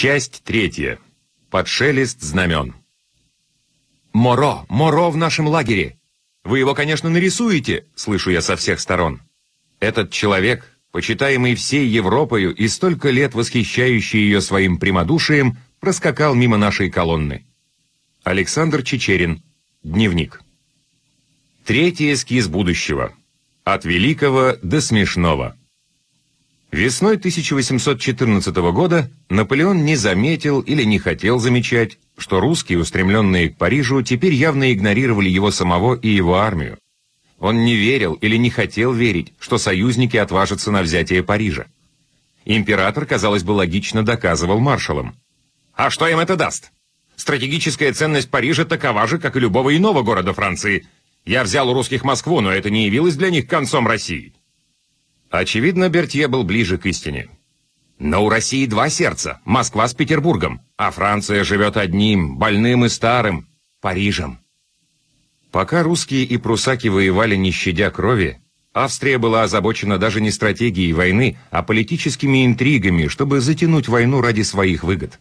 Часть третья. Под шелест знамен. «Моро! Моро в нашем лагере! Вы его, конечно, нарисуете!» — слышу я со всех сторон. Этот человек, почитаемый всей Европою и столько лет восхищающий ее своим прямодушием, проскакал мимо нашей колонны. Александр Чечерин. Дневник. Третий эскиз будущего. От великого до смешного. Весной 1814 года Наполеон не заметил или не хотел замечать, что русские, устремленные к Парижу, теперь явно игнорировали его самого и его армию. Он не верил или не хотел верить, что союзники отважатся на взятие Парижа. Император, казалось бы, логично доказывал маршалам. А что им это даст? Стратегическая ценность Парижа такова же, как и любого иного города Франции. Я взял у русских Москву, но это не явилось для них концом России. Очевидно, Бертье был ближе к истине. Но у России два сердца – Москва с Петербургом, а Франция живет одним, больным и старым – Парижем. Пока русские и прусаки воевали не щадя крови, Австрия была озабочена даже не стратегией войны, а политическими интригами, чтобы затянуть войну ради своих выгод.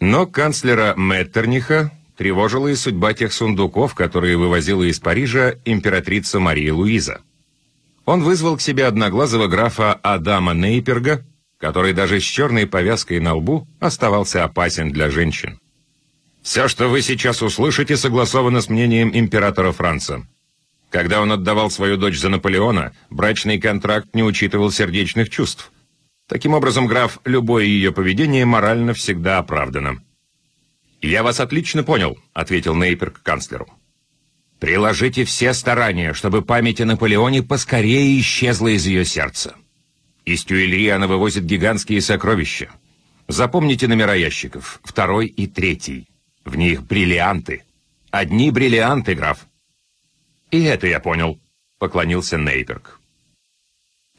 Но канцлера Меттерниха тревожила и судьба тех сундуков, которые вывозила из Парижа императрица Мария Луиза. Он вызвал к себе одноглазого графа Адама Нейперга, который даже с черной повязкой на лбу оставался опасен для женщин. «Все, что вы сейчас услышите, согласовано с мнением императора Франца. Когда он отдавал свою дочь за Наполеона, брачный контракт не учитывал сердечных чувств. Таким образом, граф, любое ее поведение морально всегда оправдано». «Я вас отлично понял», — ответил Нейперг канцлеру. Приложите все старания, чтобы память о Наполеоне поскорее исчезла из ее сердца. Из Тюильри она вывозит гигантские сокровища. Запомните номера ящиков, второй и третий. В них бриллианты. Одни бриллианты, граф. И это я понял, поклонился Нейберг.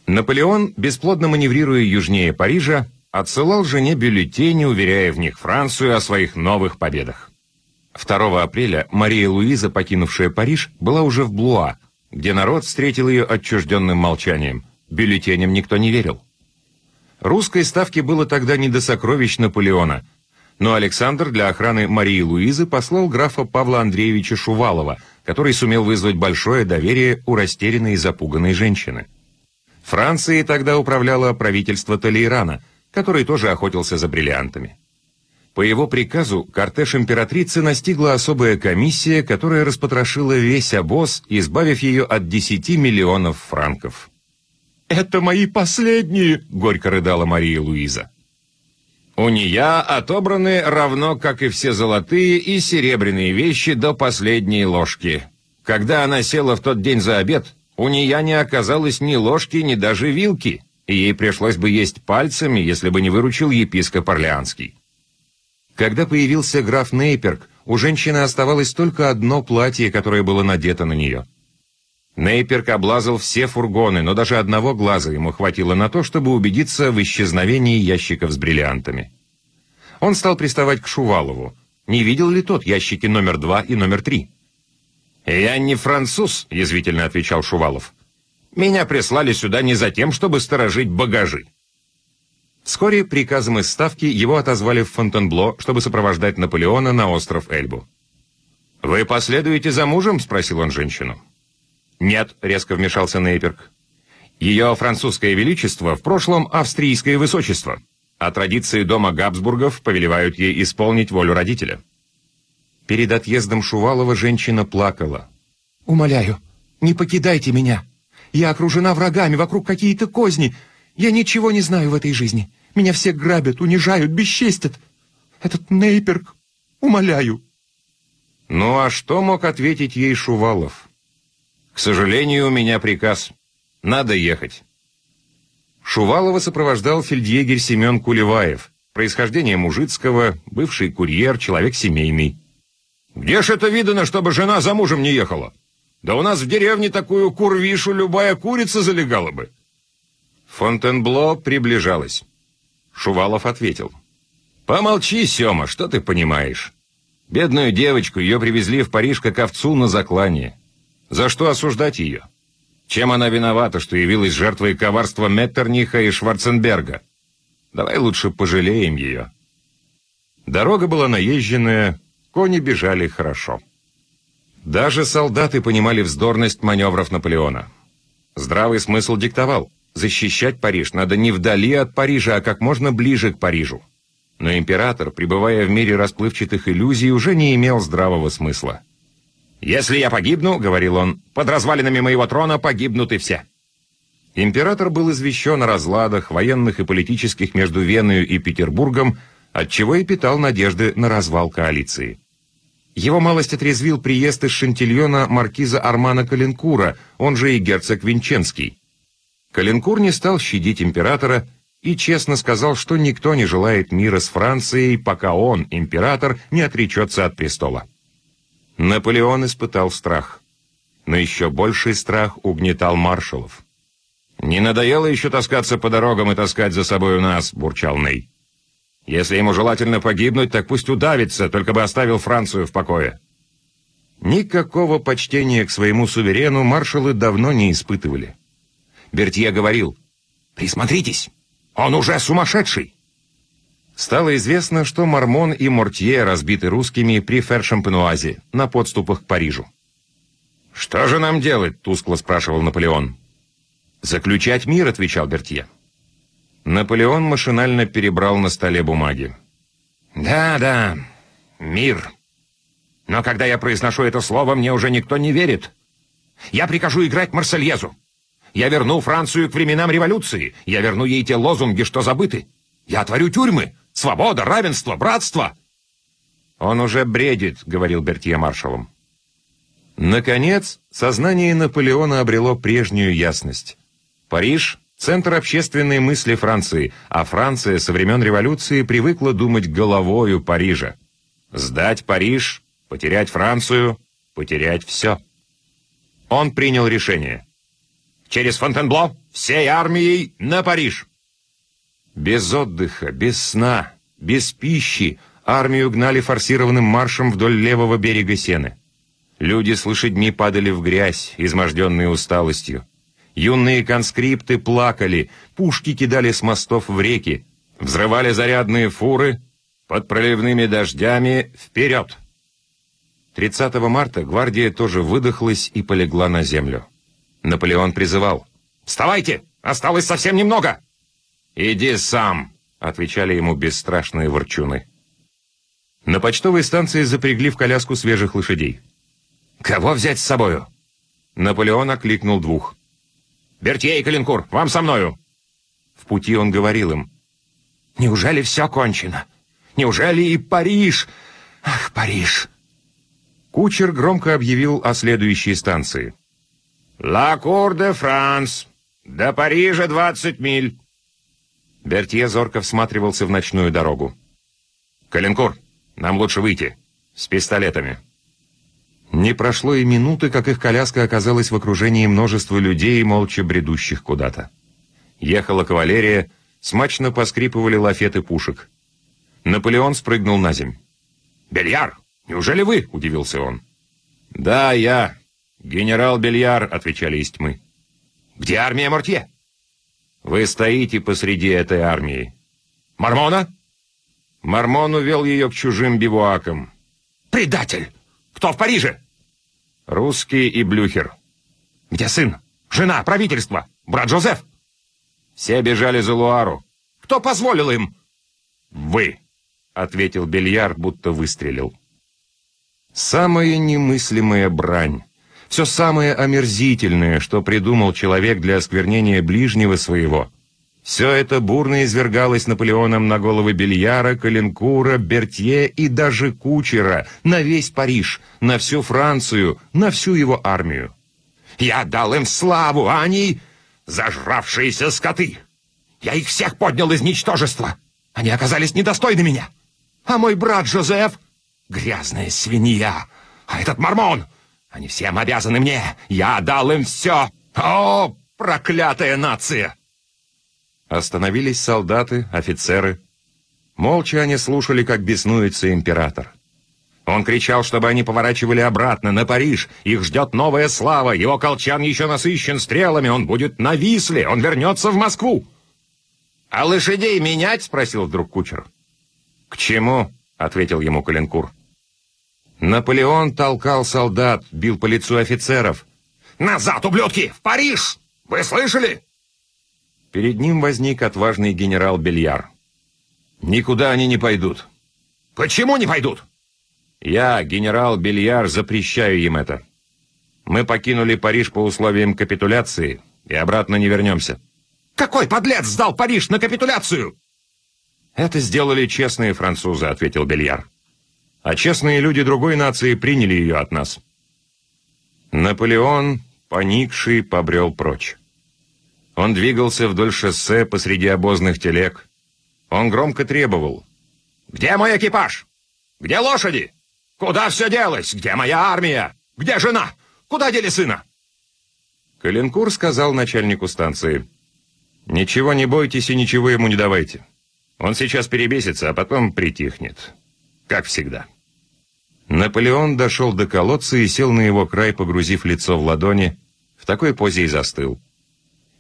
Наполеон, бесплодно маневрируя южнее Парижа, отсылал жене бюллетени, уверяя в них Францию о своих новых победах. 2 апреля Мария Луиза, покинувшая Париж, была уже в Блуа, где народ встретил ее отчужденным молчанием. Бюллетеням никто не верил. Русской ставке было тогда не до сокровищ Наполеона, но Александр для охраны Марии Луизы послал графа Павла Андреевича Шувалова, который сумел вызвать большое доверие у растерянной и запуганной женщины. Францией тогда управляло правительство Толейрана, который тоже охотился за бриллиантами. По его приказу кортеж императрицы настигла особая комиссия, которая распотрошила весь обоз, избавив ее от 10 миллионов франков. «Это мои последние!» — горько рыдала Мария Луиза. У нее отобраны равно, как и все золотые и серебряные вещи до последней ложки. Когда она села в тот день за обед, у нее не оказалось ни ложки, ни даже вилки, и ей пришлось бы есть пальцами, если бы не выручил епископ Орлеанский. Когда появился граф Нейперк, у женщины оставалось только одно платье, которое было надето на нее. Нейперк облазал все фургоны, но даже одного глаза ему хватило на то, чтобы убедиться в исчезновении ящиков с бриллиантами. Он стал приставать к Шувалову. Не видел ли тот ящики номер два и номер три? «Я не француз», — язвительно отвечал Шувалов. «Меня прислали сюда не за тем, чтобы сторожить багажи». Вскоре приказом из Ставки его отозвали в Фонтенбло, чтобы сопровождать Наполеона на остров Эльбу. «Вы последуете за мужем?» — спросил он женщину. «Нет», — резко вмешался Нейперк. «Ее французское величество в прошлом австрийское высочество, а традиции дома Габсбургов повелевают ей исполнить волю родителя». Перед отъездом Шувалова женщина плакала. «Умоляю, не покидайте меня. Я окружена врагами, вокруг какие-то козни. Я ничего не знаю в этой жизни. Меня все грабят, унижают, бесчестят. Этот Нейперк, умоляю». Ну а что мог ответить ей Шувалов? «К сожалению, у меня приказ. Надо ехать». Шувалова сопровождал фельдъегерь Семен Кулеваев, происхождение мужицкого, бывший курьер, человек семейный. «Где ж это видано, чтобы жена за мужем не ехала? Да у нас в деревне такую курвишу любая курица залегала бы». Фонтенбло приближалась. Шувалов ответил. «Помолчи, Сема, что ты понимаешь? Бедную девочку ее привезли в Париж как овцу на заклание. За что осуждать ее? Чем она виновата, что явилась жертвой коварства Меттерниха и Шварценберга? Давай лучше пожалеем ее. Дорога была наезженная, кони бежали хорошо. Даже солдаты понимали вздорность маневров Наполеона. Здравый смысл диктовал. Защищать Париж надо не вдали от Парижа, а как можно ближе к Парижу. Но император, пребывая в мире расплывчатых иллюзий, уже не имел здравого смысла. «Если я погибну, — говорил он, — под развалинами моего трона погибнут и все». Император был извещен о разладах, военных и политических между Веной и Петербургом, отчего и питал надежды на развал коалиции. Его малость отрезвил приезд из Шантильона маркиза Армана Калинкура, он же и герцог Винченский. Калинкур не стал щадить императора и честно сказал, что никто не желает мира с Францией, пока он, император, не отречется от престола. Наполеон испытал страх. Но еще больший страх угнетал маршалов. «Не надоело еще таскаться по дорогам и таскать за собой у нас?» — бурчал Ней. «Если ему желательно погибнуть, так пусть удавится, только бы оставил Францию в покое». Никакого почтения к своему суверену маршалы давно не испытывали. Бертье говорил, «Присмотритесь, он уже сумасшедший!» Стало известно, что Мармон и Мортье разбиты русскими при Фершампенуазе на подступах к Парижу. «Что же нам делать?» — тускло спрашивал Наполеон. «Заключать мир», — отвечал Бертье. Наполеон машинально перебрал на столе бумаги. «Да, да, мир. Но когда я произношу это слово, мне уже никто не верит. Я прикажу играть Марсельезу. Я верну Францию к временам революции. Я верну ей те лозунги, что забыты. Я отворю тюрьмы. Свобода, равенство, братство!» «Он уже бредит», — говорил Бертье маршалом. Наконец, сознание Наполеона обрело прежнюю ясность. Париж — центр общественной мысли Франции, а Франция со времен революции привыкла думать головою Парижа. Сдать Париж, потерять Францию, потерять все. Он принял решение. Через Фонтенбло всей армией на Париж. Без отдыха, без сна, без пищи армию гнали форсированным маршем вдоль левого берега Сены. Люди с лошадьми падали в грязь, изможденные усталостью. Юные конскрипты плакали, пушки кидали с мостов в реки, взрывали зарядные фуры, под проливными дождями вперед. 30 марта гвардия тоже выдохлась и полегла на землю. Наполеон призывал «Вставайте! Осталось совсем немного!» «Иди сам!» — отвечали ему бесстрашные ворчуны. На почтовой станции запрягли в коляску свежих лошадей. «Кого взять с собою?» Наполеон окликнул двух. «Бертье и Калинкур, вам со мною!» В пути он говорил им. «Неужели все кончено? Неужели и Париж? Ах, Париж!» Кучер громко объявил о следующей станции. «Ла Кур де Франс! До Парижа двадцать миль!» Бертье зорко всматривался в ночную дорогу. «Калинкур, нам лучше выйти. С пистолетами». Не прошло и минуты, как их коляска оказалась в окружении множества людей, молча бредущих куда-то. Ехала кавалерия, смачно поскрипывали лафеты пушек. Наполеон спрыгнул на земь. «Бельяр, неужели вы?» — удивился он. «Да, я. Генерал Бельяр», — отвечали из тьмы. «Где армия Мортье?» «Вы стоите посреди этой армии». «Мормона?» Мормон увел ее к чужим бивуакам. «Предатель!» Кто в Париже?» «Русский и Блюхер». «Где сын? Жена? Правительство? Брат Жозеф?» «Все бежали за Луару». «Кто позволил им?» «Вы», — ответил Бельяр, будто выстрелил. Самая немыслимая брань. Все самое омерзительное, что придумал человек для осквернения ближнего своего — все это бурно извергалось Наполеоном на головы Бельяра, Калинкура, Бертье и даже Кучера, на весь Париж, на всю Францию, на всю его армию. «Я дал им славу, а они — зажравшиеся скоты! Я их всех поднял из ничтожества! Они оказались недостойны меня! А мой брат Жозеф — грязная свинья! А этот мормон! Они всем обязаны мне! Я дал им все! О, проклятая нация!» Остановились солдаты, офицеры. Молча они слушали, как беснуется император. Он кричал, чтобы они поворачивали обратно, на Париж. Их ждет новая слава, его колчан еще насыщен стрелами, он будет на Висле, он вернется в Москву. «А лошадей менять?» — спросил вдруг кучер. «К чему?» — ответил ему Калинкур. Наполеон толкал солдат, бил по лицу офицеров. «Назад, ублюдки! В Париж! Вы слышали?» Перед ним возник отважный генерал Бельяр. «Никуда они не пойдут». «Почему не пойдут?» «Я, генерал Бельяр, запрещаю им это. Мы покинули Париж по условиям капитуляции и обратно не вернемся». «Какой подлец сдал Париж на капитуляцию?» «Это сделали честные французы», — ответил Бельяр. «А честные люди другой нации приняли ее от нас». Наполеон, поникший, побрел прочь. Он двигался вдоль шоссе посреди обозных телег. Он громко требовал. «Где мой экипаж? Где лошади? Куда все делось? Где моя армия? Где жена? Куда дели сына?» Калинкур сказал начальнику станции. «Ничего не бойтесь и ничего ему не давайте. Он сейчас перебесится, а потом притихнет. Как всегда». Наполеон дошел до колодца и сел на его край, погрузив лицо в ладони. В такой позе и застыл.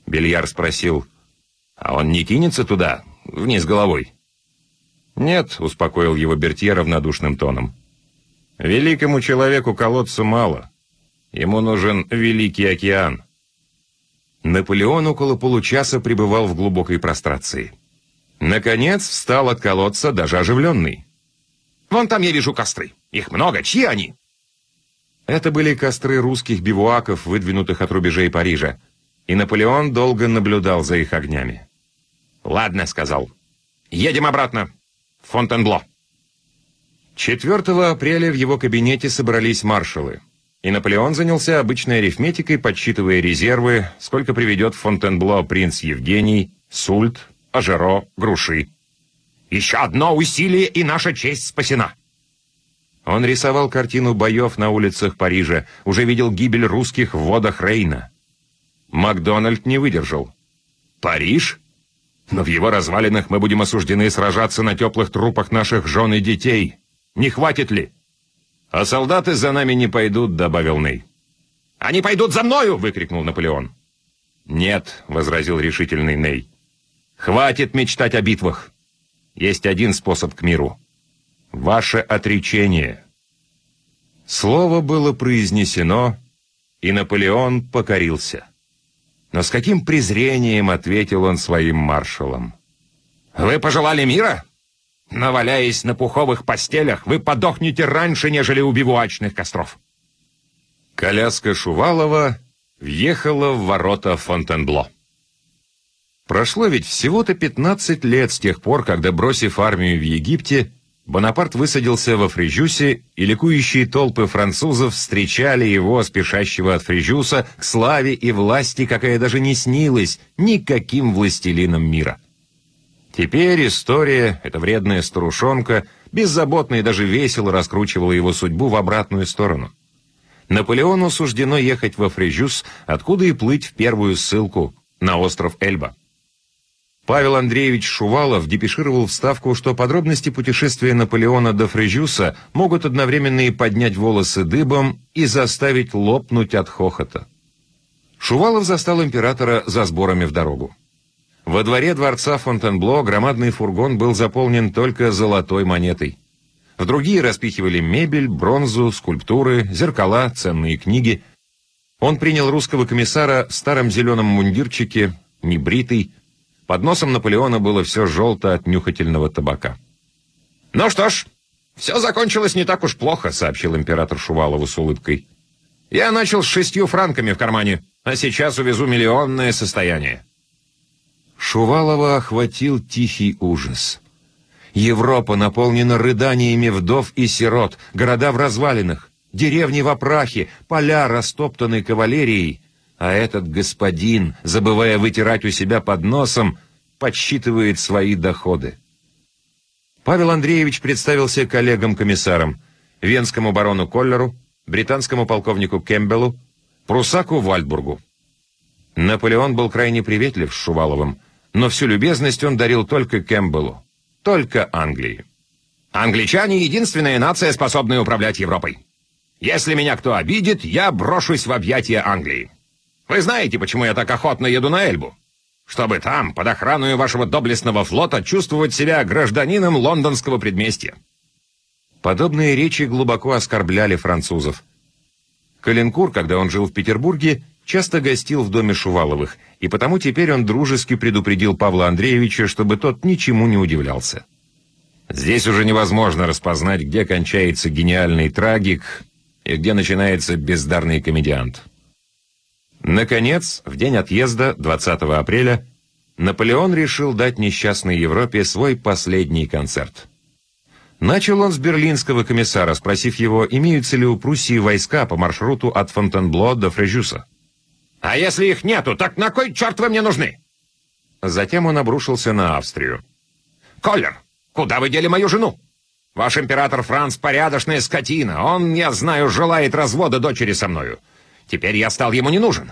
Бельяр спросил, «А он не кинется туда, вниз головой?» «Нет», — успокоил его Бертье равнодушным тоном. «Великому человеку колодца мало. Ему нужен Великий океан». Наполеон около получаса пребывал в глубокой прострации. Наконец встал от колодца, даже оживленный. «Вон там я вижу костры. Их много. Чьи они?» Это были костры русских бивуаков, выдвинутых от рубежей Парижа и Наполеон долго наблюдал за их огнями. «Ладно», — сказал. «Едем обратно. В Фонтенбло». 4 апреля в его кабинете собрались маршалы, и Наполеон занялся обычной арифметикой, подсчитывая резервы, сколько приведет в Фонтенбло принц Евгений, Сульт, Ажеро, Груши. «Еще одно усилие, и наша честь спасена!» Он рисовал картину боев на улицах Парижа, уже видел гибель русских в водах Рейна. Макдональд не выдержал. «Париж? Но в его развалинах мы будем осуждены сражаться на теплых трупах наших жен и детей. Не хватит ли?» «А солдаты за нами не пойдут», — добавил Ней. «Они пойдут за мною!» — выкрикнул Наполеон. «Нет», — возразил решительный Ней. «Хватит мечтать о битвах. Есть один способ к миру. Ваше отречение». Слово было произнесено, и Наполеон покорился. Но с каким презрением ответил он своим маршалам. «Вы пожелали мира? Наваляясь на пуховых постелях, вы подохнете раньше, нежели у бивуачных костров». Коляска Шувалова въехала в ворота Фонтенбло. Прошло ведь всего-то 15 лет с тех пор, когда, бросив армию в Египте, Бонапарт высадился во Фрижюсе, и ликующие толпы французов встречали его, спешащего от Фрижюса, к славе и власти, какая даже не снилась никаким властелинам мира. Теперь история, эта вредная старушонка, беззаботно и даже весело раскручивала его судьбу в обратную сторону. Наполеону суждено ехать во Фрижюс, откуда и плыть в первую ссылку, на остров Эльба. Павел Андреевич Шувалов депешировал вставку, что подробности путешествия Наполеона до Фрежюса могут одновременно и поднять волосы дыбом и заставить лопнуть от хохота. Шувалов застал императора за сборами в дорогу. Во дворе дворца Фонтенбло громадный фургон был заполнен только золотой монетой. В другие распихивали мебель, бронзу, скульптуры, зеркала, ценные книги. Он принял русского комиссара в старом зеленом мундирчике, небритый, под носом Наполеона было все желто от нюхательного табака. «Ну что ж, все закончилось не так уж плохо», — сообщил император Шувалову с улыбкой. «Я начал с шестью франками в кармане, а сейчас увезу миллионное состояние». Шувалова охватил тихий ужас. Европа наполнена рыданиями вдов и сирот, города в развалинах, деревни в опрахе, поля, растоптанные кавалерией — а этот господин, забывая вытирать у себя под носом, подсчитывает свои доходы. Павел Андреевич представился коллегам-комиссарам, венскому барону Коллеру, британскому полковнику Кембеллу, прусаку Вальдбургу. Наполеон был крайне приветлив с Шуваловым, но всю любезность он дарил только Кембеллу, только Англии. «Англичане — единственная нация, способная управлять Европой. Если меня кто обидит, я брошусь в объятия Англии». Вы знаете, почему я так охотно еду на Эльбу? Чтобы там, под охраной вашего доблестного флота, чувствовать себя гражданином лондонского предместья. Подобные речи глубоко оскорбляли французов. Калинкур, когда он жил в Петербурге, часто гостил в доме Шуваловых, и потому теперь он дружески предупредил Павла Андреевича, чтобы тот ничему не удивлялся. Здесь уже невозможно распознать, где кончается гениальный трагик и где начинается бездарный комедиант. Наконец, в день отъезда, 20 апреля, Наполеон решил дать несчастной Европе свой последний концерт. Начал он с берлинского комиссара, спросив его, имеются ли у Пруссии войска по маршруту от Фонтенбло до Фрежюса. «А если их нету, так на кой черт вы мне нужны?» Затем он обрушился на Австрию. «Коллер, куда вы дели мою жену? Ваш император Франц порядочная скотина. Он, я знаю, желает развода дочери со мною. Теперь я стал ему не нужен.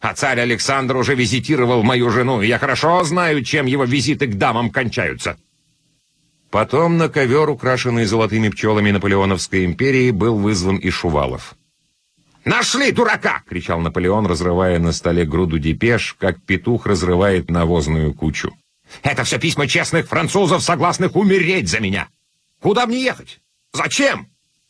А царь Александр уже визитировал мою жену, и я хорошо знаю, чем его визиты к дамам кончаются». Потом на ковер, украшенный золотыми пчелами Наполеоновской империи, был вызван и Шувалов. «Нашли дурака!» — кричал Наполеон, разрывая на столе груду депеш, как петух разрывает навозную кучу. «Это все письма честных французов, согласных умереть за меня! Куда мне ехать? Зачем?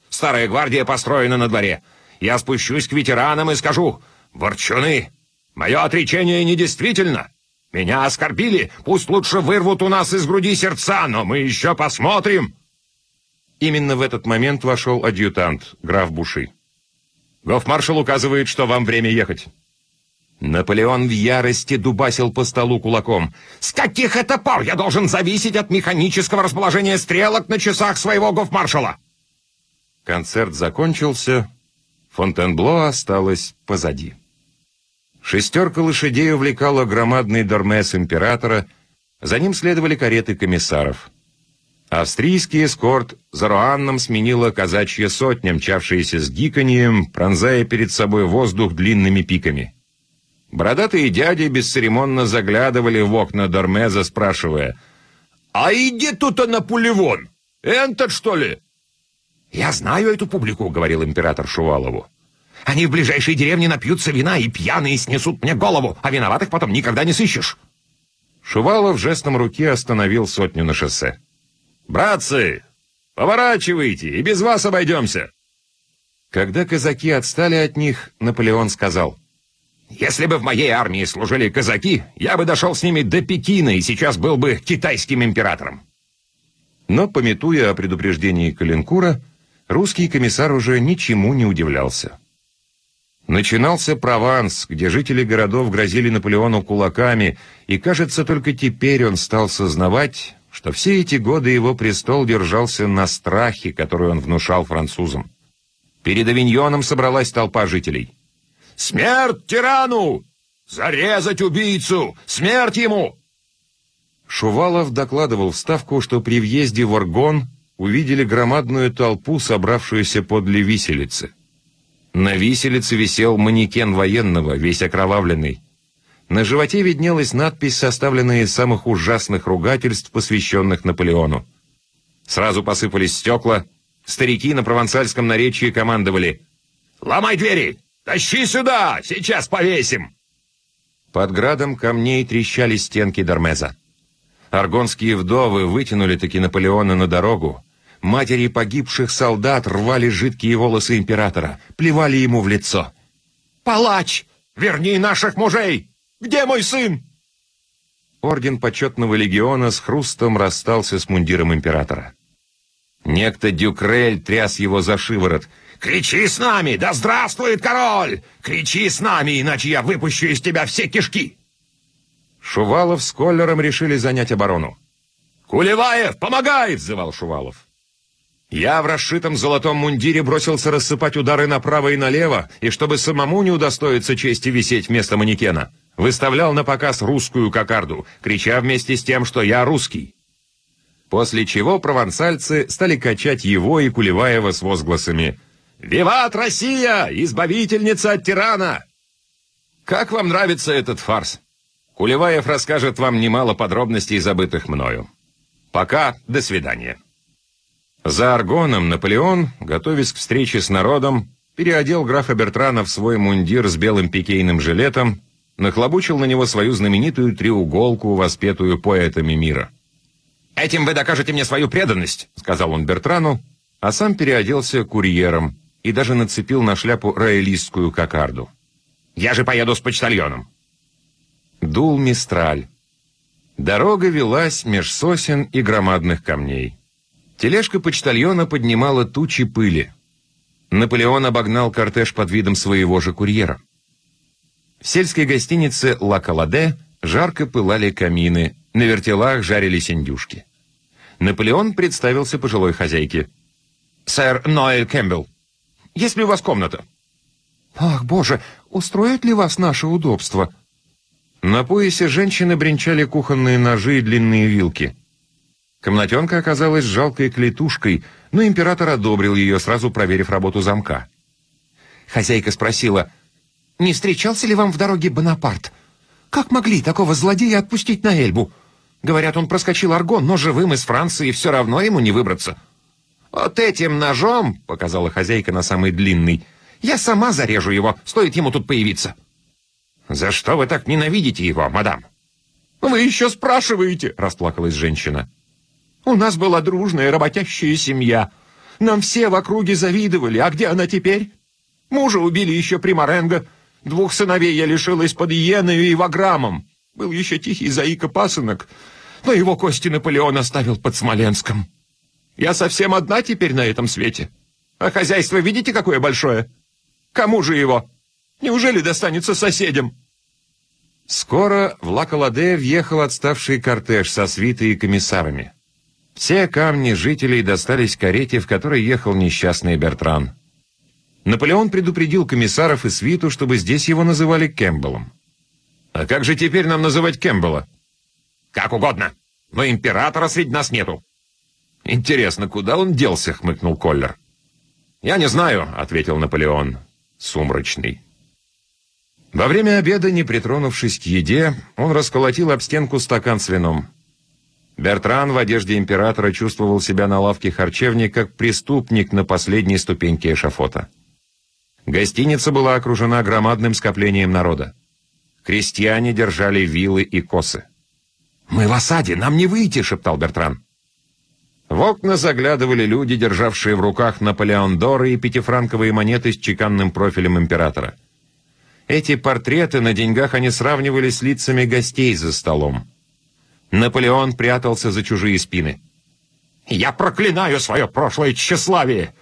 Старая гвардия построена на дворе. Я спущусь к ветеранам и скажу, ворчуны, мое отречение недействительно. Меня оскорбили, пусть лучше вырвут у нас из груди сердца, но мы еще посмотрим!» Именно в этот момент вошел адъютант, граф Буши. Гофмаршал указывает, что вам время ехать». Наполеон в ярости дубасил по столу кулаком. «С каких это пор я должен зависеть от механического расположения стрелок на часах своего гофмаршала?» Концерт закончился. Фонтенбло осталось позади. Шестерка лошадей увлекала громадный дормес императора, за ним следовали кареты комиссаров. Австрийский эскорт за Руанном сменила казачья сотня, мчавшаяся с гиканьем, пронзая перед собой воздух длинными пиками. Бородатые дяди бесцеремонно заглядывали в окна Дормеза, спрашивая, «А иди тут Наполеон! Энтот, что ли?» «Я знаю эту публику», — говорил император Шувалову. «Они в ближайшей деревне напьются вина и пьяные снесут мне голову, а виноватых потом никогда не сыщешь». Шувалов жестом руки остановил сотню на шоссе. «Братцы, поворачивайте, и без вас обойдемся!» Когда казаки отстали от них, Наполеон сказал, «Если бы в моей армии служили казаки, я бы дошел с ними до Пекина и сейчас был бы китайским императором». Но, пометуя о предупреждении Калинкура, русский комиссар уже ничему не удивлялся. Начинался Прованс, где жители городов грозили Наполеону кулаками, и, кажется, только теперь он стал сознавать, что все эти годы его престол держался на страхе, который он внушал французам. Перед Авиньоном собралась толпа жителей. «Смерть тирану! Зарезать убийцу! Смерть ему!» Шувалов докладывал в Ставку, что при въезде в Оргон увидели громадную толпу, собравшуюся подле виселицы. На виселице висел манекен военного, весь окровавленный. На животе виднелась надпись, составленная из самых ужасных ругательств, посвященных Наполеону. Сразу посыпались стекла. Старики на провансальском наречии командовали. «Ломай двери! Тащи сюда! Сейчас повесим!» Под градом камней трещали стенки Дармеза. Аргонские вдовы вытянули-таки Наполеона на дорогу. Матери погибших солдат рвали жидкие волосы императора, плевали ему в лицо. «Палач! Верни наших мужей! Где мой сын?» Орден почетного легиона с хрустом расстался с мундиром императора. Некто Дюкрель тряс его за шиворот. «Кричи с нами! Да здравствует король! Кричи с нами, иначе я выпущу из тебя все кишки!» Шувалов с Коллером решили занять оборону. «Кулеваев, помогай!» — взывал Шувалов. Я в расшитом золотом мундире бросился рассыпать удары направо и налево, и чтобы самому не удостоиться чести висеть вместо манекена — выставлял на показ русскую кокарду, крича вместе с тем, что я русский. После чего провансальцы стали качать его и Кулеваева с возгласами «Виват Россия! Избавительница от тирана!» Как вам нравится этот фарс? Кулеваев расскажет вам немало подробностей, забытых мною. Пока, до свидания. За Аргоном Наполеон, готовясь к встрече с народом, переодел графа Бертрана в свой мундир с белым пикейным жилетом нахлобучил на него свою знаменитую треуголку, воспетую поэтами мира. «Этим вы докажете мне свою преданность», — сказал он Бертрану, а сам переоделся курьером и даже нацепил на шляпу роялистскую кокарду. «Я же поеду с почтальоном!» Дул мистраль. Дорога велась меж сосен и громадных камней. Тележка почтальона поднимала тучи пыли. Наполеон обогнал кортеж под видом своего же курьера. В сельской гостинице «Ла Каладе» жарко пылали камины, на вертелах жарились индюшки. Наполеон представился пожилой хозяйке. «Сэр Ноэль Кэмпбелл, есть ли у вас комната?» «Ах, боже, устроит ли вас наше удобство?» На поясе женщины бренчали кухонные ножи и длинные вилки. Комнатенка оказалась жалкой клетушкой, но император одобрил ее, сразу проверив работу замка. Хозяйка спросила, «Не встречался ли вам в дороге Бонапарт? Как могли такого злодея отпустить на Эльбу? Говорят, он проскочил аргон, но живым из Франции все равно ему не выбраться». «Вот этим ножом», — показала хозяйка на самый длинный, «я сама зарежу его, стоит ему тут появиться». «За что вы так ненавидите его, мадам?» «Вы еще спрашиваете», — расплакалась женщина. «У нас была дружная работящая семья. Нам все в округе завидовали, а где она теперь? Мужа убили еще при Моренго, двух сыновей я лишилась под Иеною и Ваграмом. Был еще тихий заика-пасынок, но его кости Наполеон оставил под Смоленском. Я совсем одна теперь на этом свете. А хозяйство видите, какое большое? Кому же его?» Неужели достанется соседям?» Скоро в Лакаладе въехал отставший кортеж со свитой и комиссарами. Все камни жителей достались карете, в которой ехал несчастный Бертран. Наполеон предупредил комиссаров и свиту, чтобы здесь его называли Кэмпбеллом. «А как же теперь нам называть Кэмпбелла?» «Как угодно, но императора среди нас нету». «Интересно, куда он делся?» — хмыкнул Коллер. «Я не знаю», — ответил Наполеон, сумрачный. Во время обеда, не притронувшись к еде, он расколотил об стенку стакан с вином. Бертран в одежде императора чувствовал себя на лавке харчевни как преступник на последней ступеньке эшафота. Гостиница была окружена громадным скоплением народа. Крестьяне держали вилы и косы. «Мы в осаде, нам не выйти!» — шептал Бертран. В окна заглядывали люди, державшие в руках Наполеон Доры и пятифранковые монеты с чеканным профилем императора. Эти портреты на деньгах они сравнивали с лицами гостей за столом. Наполеон прятался за чужие спины. «Я проклинаю свое прошлое тщеславие!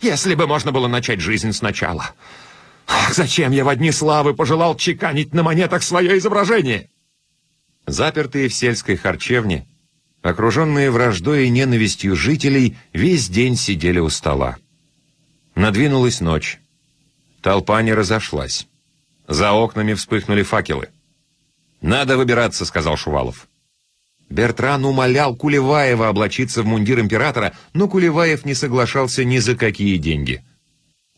Если бы можно было начать жизнь сначала! Ах, зачем я в одни славы пожелал чеканить на монетах свое изображение?» Запертые в сельской харчевне, окруженные враждой и ненавистью жителей, весь день сидели у стола. Надвинулась ночь. Толпа не разошлась. За окнами вспыхнули факелы. «Надо выбираться», — сказал Шувалов. Бертран умолял Кулеваева облачиться в мундир императора, но Кулеваев не соглашался ни за какие деньги.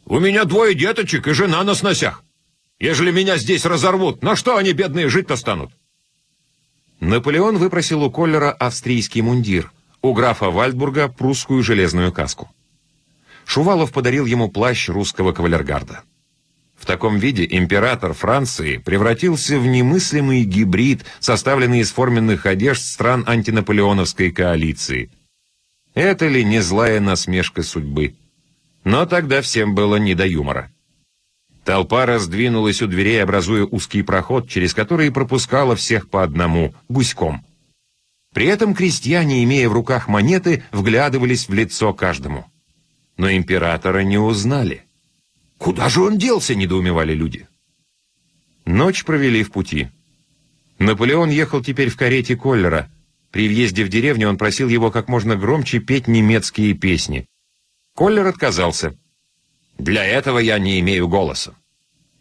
«У меня двое деточек и жена на сносях. Ежели меня здесь разорвут, на что они, бедные, жить-то станут?» Наполеон выпросил у Коллера австрийский мундир, у графа Вальдбурга прусскую железную каску. Шувалов подарил ему плащ русского кавалергарда. В таком виде император Франции превратился в немыслимый гибрид, составленный из форменных одежд стран антинаполеоновской коалиции. Это ли не злая насмешка судьбы? Но тогда всем было не до юмора. Толпа раздвинулась у дверей, образуя узкий проход, через который пропускала всех по одному, гуськом. При этом крестьяне, имея в руках монеты, вглядывались в лицо каждому. Но императора не узнали. «Куда же он делся?» — недоумевали люди. Ночь провели в пути. Наполеон ехал теперь в карете Коллера. При въезде в деревню он просил его как можно громче петь немецкие песни. Коллер отказался. «Для этого я не имею голоса».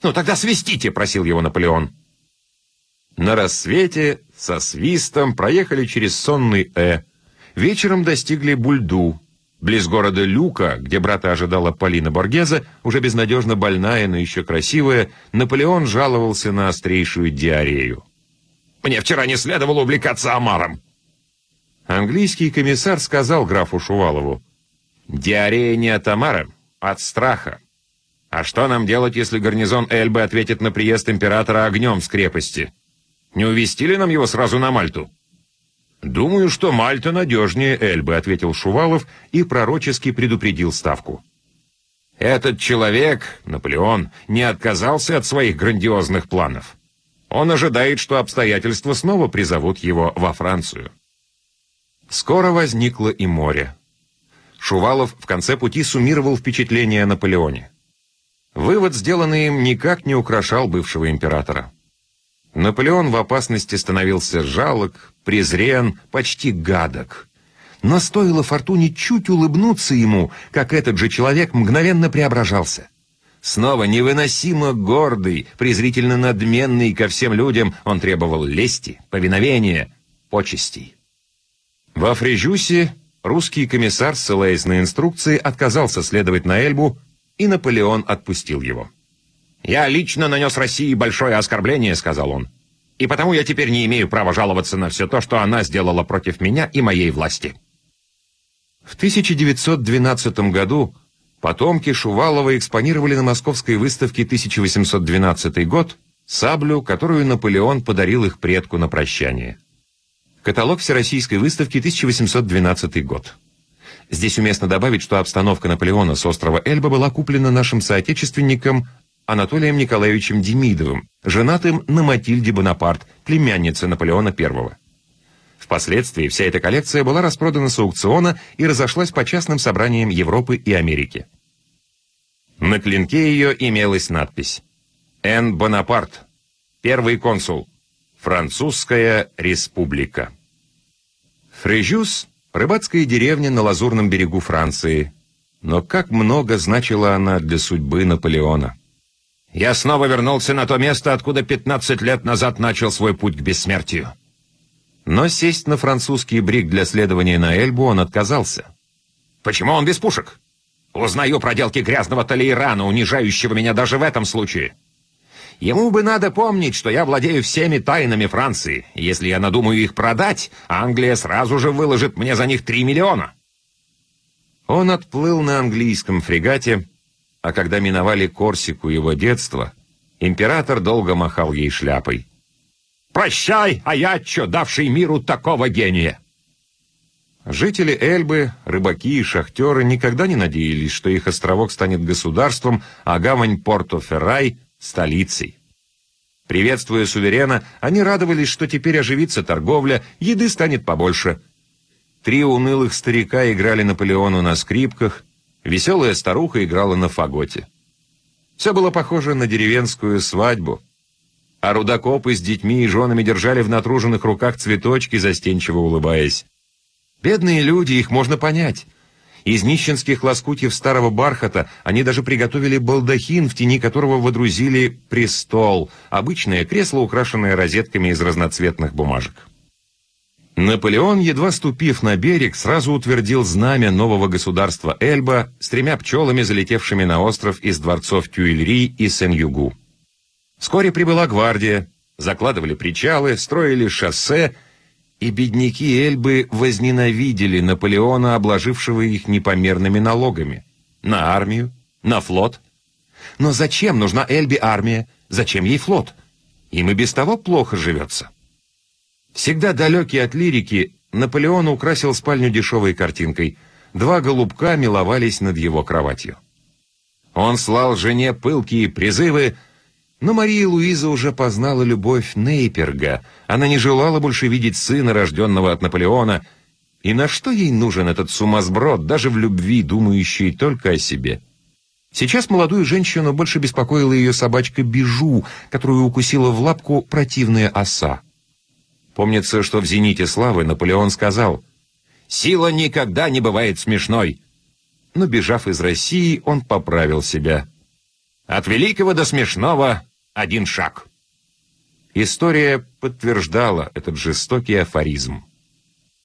«Ну тогда свистите!» — просил его Наполеон. На рассвете со свистом проехали через сонный Э. Вечером достигли Бульду, Близ города Люка, где брата ожидала Полина Боргеза, уже безнадежно больная, но еще красивая, Наполеон жаловался на острейшую диарею. «Мне вчера не следовало увлекаться омаром!» Английский комиссар сказал графу Шувалову, «Диарея не от омара, а от страха. А что нам делать, если гарнизон Эльбы ответит на приезд императора огнем с крепости? Не увести ли нам его сразу на Мальту?» «Думаю, что Мальта надежнее Эльбы», — ответил Шувалов и пророчески предупредил Ставку. «Этот человек, Наполеон, не отказался от своих грандиозных планов. Он ожидает, что обстоятельства снова призовут его во Францию». Скоро возникло и море. Шувалов в конце пути суммировал впечатления о Наполеоне. Вывод, сделанный им, никак не украшал бывшего императора. Наполеон в опасности становился жалок, презрен, почти гадок. Но стоило Фортуне чуть улыбнуться ему, как этот же человек мгновенно преображался. Снова невыносимо гордый, презрительно надменный ко всем людям, он требовал лести, повиновения, почестей. Во Фрежюсе русский комиссар, ссылаясь на инструкции, отказался следовать на Эльбу, и Наполеон отпустил его. «Я лично нанес России большое оскорбление», — сказал он. «И потому я теперь не имею права жаловаться на все то, что она сделала против меня и моей власти». В 1912 году потомки Шувалова экспонировали на московской выставке 1812 год саблю, которую Наполеон подарил их предку на прощание. Каталог Всероссийской выставки 1812 год. Здесь уместно добавить, что обстановка Наполеона с острова Эльба была куплена нашим соотечественником Анатолием Николаевичем Демидовым, женатым на Матильде Бонапарт, племяннице Наполеона I. Впоследствии вся эта коллекция была распродана с аукциона и разошлась по частным собраниям Европы и Америки. На клинке ее имелась надпись «Н. Бонапарт, первый консул, Французская республика». Фрежюс – рыбацкая деревня на лазурном берегу Франции. Но как много значила она для судьбы Наполеона. Я снова вернулся на то место, откуда 15 лет назад начал свой путь к бессмертию. Но сесть на французский брик для следования на Эльбу он отказался. Почему он без пушек? Узнаю проделки грязного Толейрана, унижающего меня даже в этом случае. Ему бы надо помнить, что я владею всеми тайнами Франции. Если я надумаю их продать, Англия сразу же выложит мне за них три миллиона. Он отплыл на английском фрегате, а когда миновали Корсику его детства, император долго махал ей шляпой. «Прощай, Аяччо, давший миру такого гения!» Жители Эльбы, рыбаки и шахтеры никогда не надеялись, что их островок станет государством, а гавань Порто-Феррай — столицей. Приветствуя суверена, они радовались, что теперь оживится торговля, еды станет побольше. Три унылых старика играли Наполеону на скрипках, Веселая старуха играла на фаготе. Все было похоже на деревенскую свадьбу. А рудокопы с детьми и женами держали в натруженных руках цветочки, застенчиво улыбаясь. Бедные люди, их можно понять. Из нищенских лоскутьев старого бархата они даже приготовили балдахин, в тени которого водрузили престол, обычное кресло, украшенное розетками из разноцветных бумажек. Наполеон, едва ступив на берег, сразу утвердил знамя нового государства Эльба с тремя пчелами, залетевшими на остров из дворцов Тюильри и Сен-Югу. Вскоре прибыла гвардия, закладывали причалы, строили шоссе, и бедняки Эльбы возненавидели Наполеона, обложившего их непомерными налогами. На армию, на флот. Но зачем нужна Эльбе армия? Зачем ей флот? Им и без того плохо живется. Всегда далекий от лирики, Наполеон украсил спальню дешевой картинкой. Два голубка миловались над его кроватью. Он слал жене пылкие призывы, но Мария Луиза уже познала любовь Нейперга. Она не желала больше видеть сына, рожденного от Наполеона. И на что ей нужен этот сумасброд, даже в любви, думающий только о себе? Сейчас молодую женщину больше беспокоила ее собачка Бижу, которую укусила в лапку противная оса. Помнится, что в «Зените славы» Наполеон сказал «Сила никогда не бывает смешной». Но, бежав из России, он поправил себя. От великого до смешного один шаг. История подтверждала этот жестокий афоризм.